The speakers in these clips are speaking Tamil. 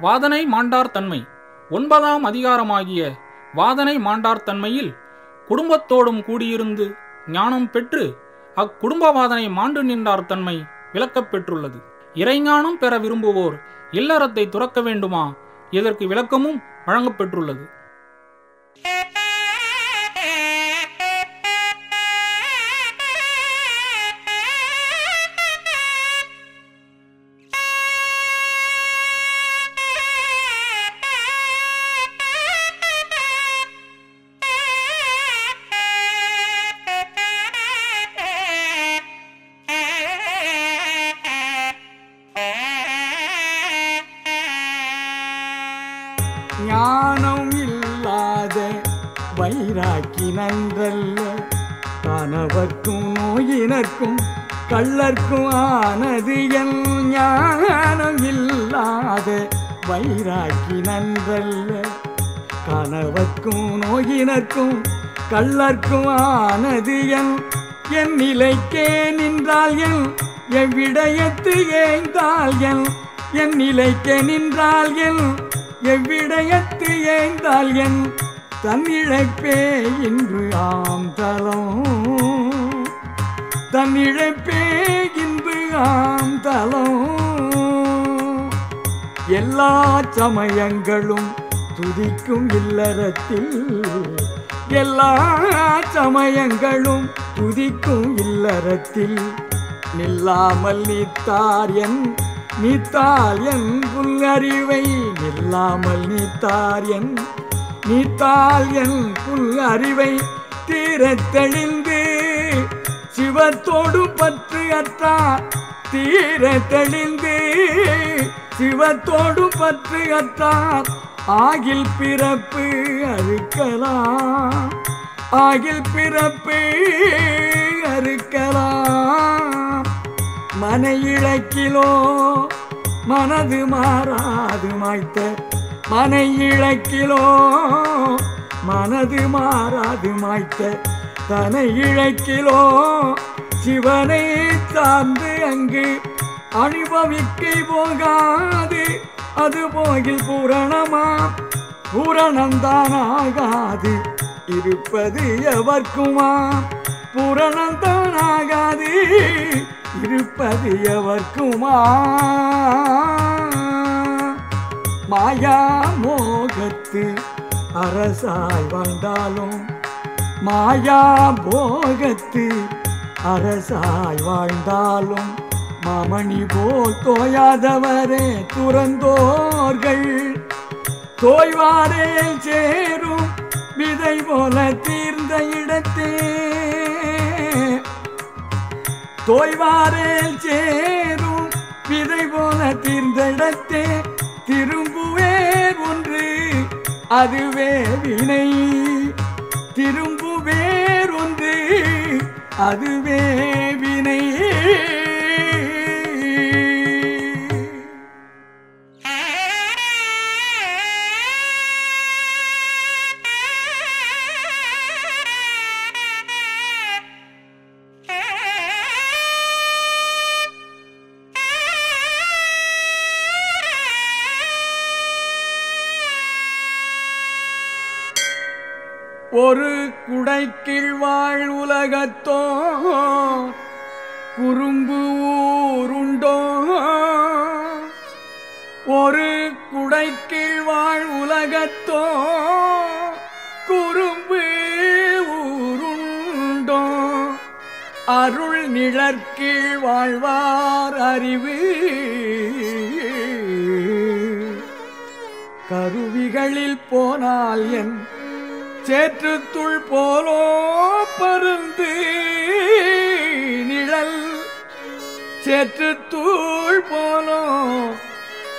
வாதனை மாண்டார் தன்மை. ஒன்பதாம் அதிகாரமாகிய வாதனை மாண்டார் தன்மையில் குடும்பத்தோடும் கூடியிருந்து ஞானம் பெற்று அக்குடும்ப வாதனை மாண்டு நின்றார் தன்மை விளக்கப் பெற்றுள்ளது. இறைஞானம் பெற விரும்புவோர் இல்லறத்தை துறக்க வேண்டுமா? இதற்கு விளக்கமும் வழங்கப்பெற்றுள்ளது ஞானம் இல்லாத வைராக்கி நன்றல்ல. கணவர்க்கும் நோயினர்க்கும் கள்ளர்க்கும் ஆனது என் ஞானம் இல்லாத வைராக்கி நன்றல்ல. கணவர்க்கும் நோயினர்க்கும் கள்ளர்க்கும் ஆனது என் என் நிலைக்கே நின்றால் என் எவ்விடயத்து ஏய்ந்தால் என் என் நிலைக்கே நின்றால் என் எவ்விடயத்து ஏந்தால் என் தன்னிழைப்பே இன்று ஆம் தலம். தன்னிழைப்பே இன்று ஆம் தலம். எல்லா சமயங்களும் துதிக்கும் இல்லறத்தில் எல்லா சமயங்களும் துதிக்கும் இல்லறத்தில் நில்லாமல் நீத்தார் என் நீத்தால் என் புல்லறிவை நில்லாமல் நீத்தார் என். நீத்தால் என் புல்லறிவை தீரத் தெளிந்து சிவத்தோடு பற்று அற்றார் தீர தெளிந்து சிவத்தோடு பற்று அற்றார் ஆகில் பிறப்பு அறுக்கலாம். ஆகில் பிறப்பு அறுக்கலாம். மன இழக்கிலோ மனது மாறாது மாய்த்த மன இழக்கிலோ மனது மாறாது மாய்த்த தனை இழக்கிலோ சிவனை சார்ந்து அங்கு அனுபவிக்கை போகாது அது போகில் பூரணமா பூரணந்தானாகாது. இருப்பது எவர்க்குமா பூரணந்தானாகாது. இருப்பது எவர்க்குமா மாயா மோகத்து அரசாய் வந்தாலும் மாயா போகத்து அரசாய் வாழ்ந்தாலும் மாமணி போல் தோயாதவரே துறந்தோர்கள். தோய்வாரே சேரும் விதை போல தீர்ந்த இடத்தே தோய்வாரேல் சேரும் விதை போல தீர்ந்தடத்தே திரும்புவேர் ஒன்று அதுவே வினை. திரும்புவேர் ஒன்று அதுவே ஒரு குடைக்கீழ் வாழ் உலகத்தோ? குறும்பு ஊருண்டோ? ஒரு குடைக்கீழ் வாழ் உலகத்தோ? குறும்பு ஊருண்டோ? அருள் நிழற்கீழ் வாழ்வார் அறிவு. கருவிகளில் போனால் என் சேற்றுத்துள் போலோ பருந்து நிழல். சேற்றுத்தூள் போலோ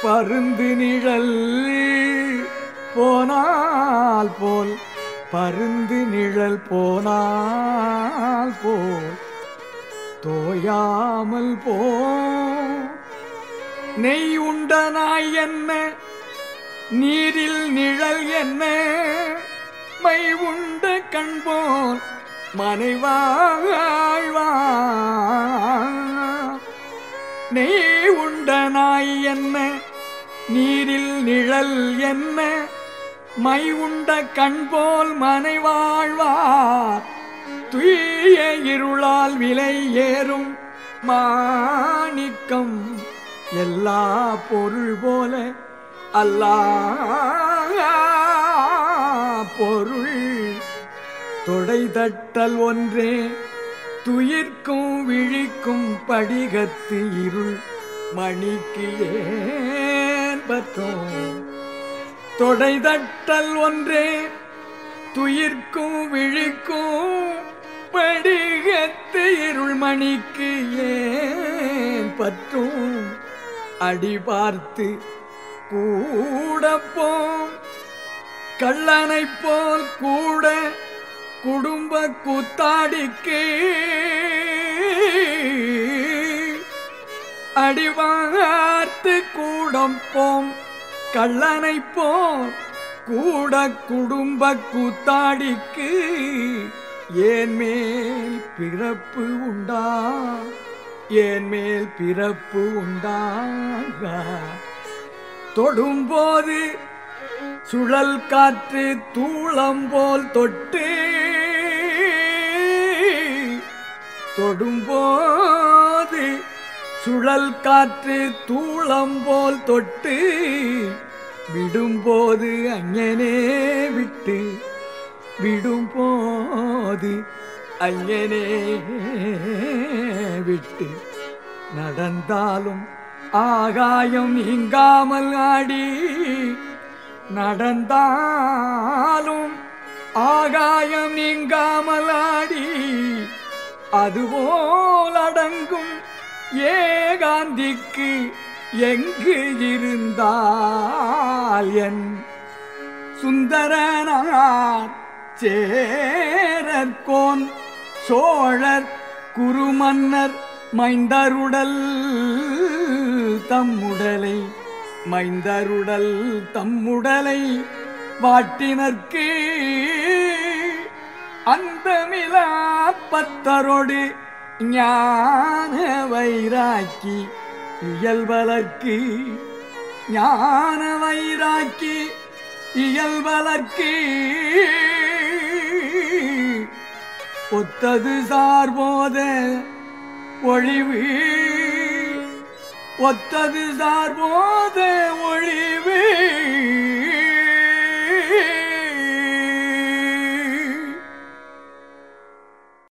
பருந்து நிழல். போனால் போல் பருந்து நிழல் போனால் போல். தோயாமல் போ. நெய் உண்டனாய் என்ன? நீரில் நிழல் என்ன? மை உண்டு கண்போல் மனைவாழ்வா நெய் உண்ட நாய் என்ன? நீரில் நிழல் என்ன? மை உண்ட கண்போல் மனைவாழ்வார். துய இருளால் விலை ஏறும் மாணிக்கம். எல்லா பொருள் போல அல்லா பொருள் தொடைதட்டல் ஒன்றே. துயிர்க்கும் விழிக்கும் படிகத்து இருள் மணிக்கு ஏன் தொடைதட்டல் ஒன்றே. துயிர்க்கும் விழிக்கும் படிகத்து இருள் மணிக்கு ஏன் பற்றும் அடி பார்த்து கூடப்போம் கள்ளனைப் போல் கூட குடும்ப கூத்தாடிக்கு. அடிவார்த்து கூடம் போம் கள்ளனைப் போல் கூட குடும்ப கூத்தாடிக்கு ஏன் மேல் பிறப்பு உண்டா? ஏன் மேல் பிறப்பு உண்டாக? தொடும்போது சுழல் காற்று தூளம் போல் தொட்டு தொடும்போது சுழல் காற்று தூளம் போல் தொட்டு விடும்போது அங்கனே விட்டு விடும்போது அங்கனே விட்டு நடந்தாலும் ஆகாயம் நீங்காமல் ஆடி நடந்தாலும் ஆகாயம் நீங்காமல் அதுபோல் அடங்கும் ஏகாந்திக்கு எங்கு இருந்தால் என் சுந்தரனார் சேரற்கோன் சோழர் குருமன்னர் மைந்தருடல் தம்முடலை மைந்தருடல் தம்முடலை வாட்டினர்க்கு. அந்தமிலா பத்தரோடு ஞான வைராக்கி இயல்பலர்க்கு ஞான வைராக்கி இயல்பலர்க்கு ஒத்தது சார்போத ஒளிவு ஒத்தது சார்போதே ஒளி வீ